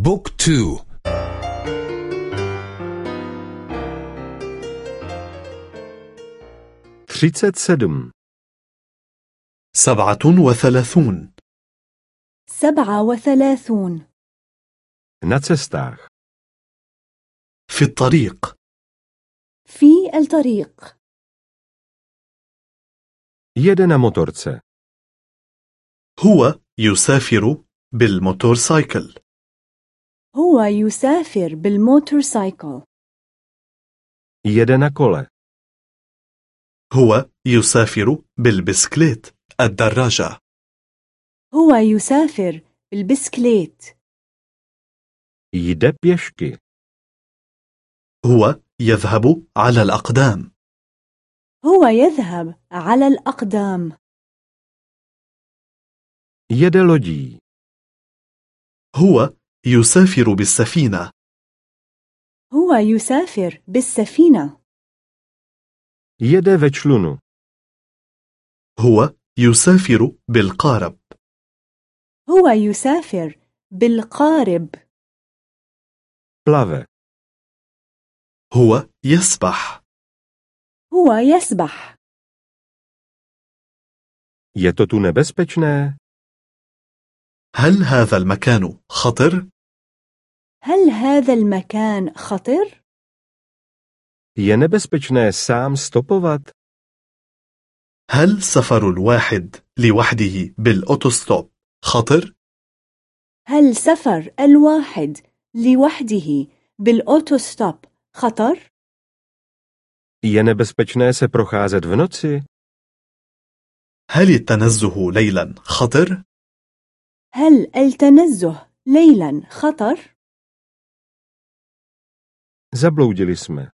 بوك تو. třicet sedm, سبعة وثلاثون. سبعة وثلاثون. Cestách, في الطريق. في الطريق. Na motorce, هو يسافر بالموتورسايكل. هو يسافر بالموتورسايكل jede na kole, هو يسافر بالبسكليت الدراجة. هو يسافر بالبسكليت. jde pěšky, هو يذهب على الأقدام. هو يذهب على الأقدام. jede lodí, هو يسافر بالسفينة. هو يسافر بالسفينة. jede ve člunu, هو يسافر بالقارب. هو يسافر بالقارب. Plave, هو يسبح. هو يسبح. Je to tu nebezpečné, هل هذا المكان خطر؟ هل هذا المكان خطر؟ je nebezpečné sám stopovat, هل سفر الواحد لوحده بالأوتوستوب خطر؟ هل سفر الواحد لوحده بالأوتوستوب خطر؟ je nebezpečné se procházet v noci, هل التنزه ليلا خطر؟ هل التنزه ليلا خطر؟ Zabloudili jsme,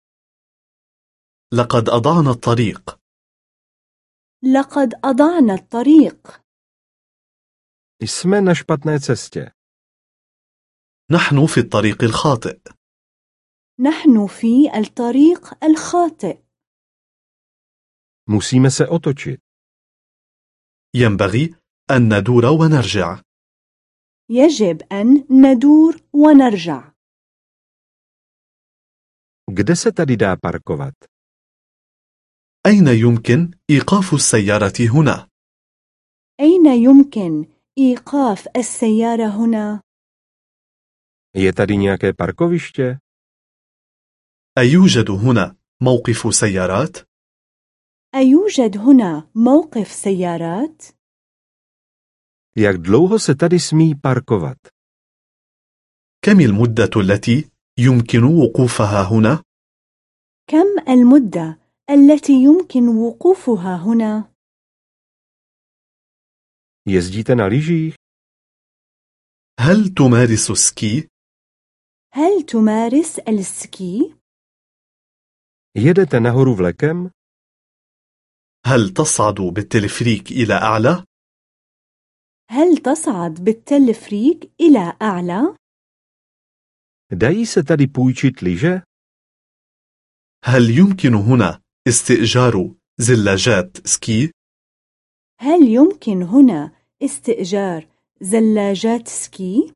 لقد أضعنا الطريق. لقد أضعنا الطريق. Jsme na špatné cestě, نحن في الطريق الخاطئ. نحن في الطريق الخاطئ. Musíme se otočit, ينبغي أن ندور ونرجع. يجب أن ندور ونرجع. Kde se tady dá parkovat, أين يمكن إيقاف السيارة هنا؟ أين يمكن إيقاف السيارة هنا؟ je tady nějaké parkoviště, أيوجد هنا موقف سيارات؟ أيوجد هنا موقف سيارات؟ jak dlouho se tady smí parkovat, كم المدة التي يمكن وقوفها هنا؟ كم المدة التي يمكن وقوفها هنا؟ jezdíte na lyžích, هل تمارس سكي؟ هل تمارس السكي؟ jedete nahoru vlekem, هل تصعد بالتلفريك إلى أعلى؟ هل تصعد بالتلفريك إلى أعلى؟ dají se tady půjčit lyže, هل يمكن هنا استئجار زلاجات سكي؟ هل يمكن هنا استئجار زلاجات سكي؟